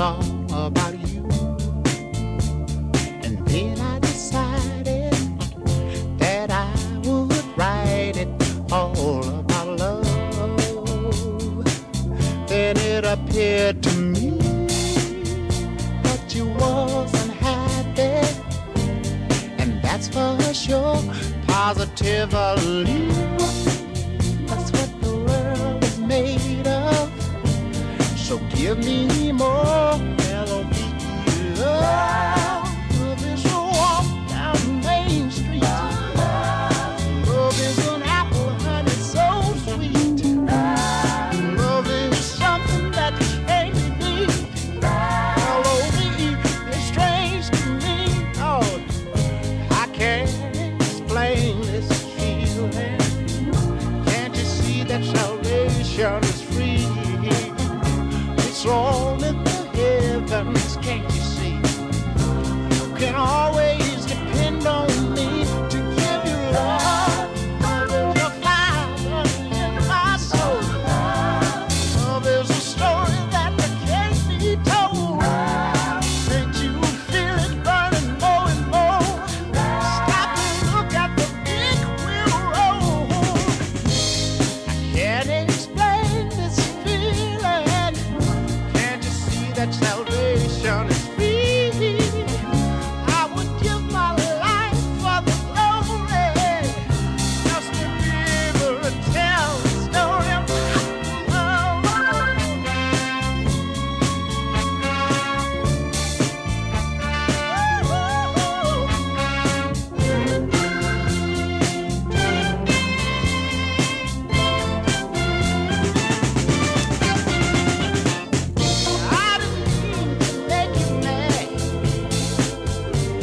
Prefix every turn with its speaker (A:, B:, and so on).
A: song about you. And then I decided that I would write it all about love. Then it appeared to me that you wasn't happy. And that's for sure, positively. That's what the world is made of. So give me more that salvation is free? It's all much now.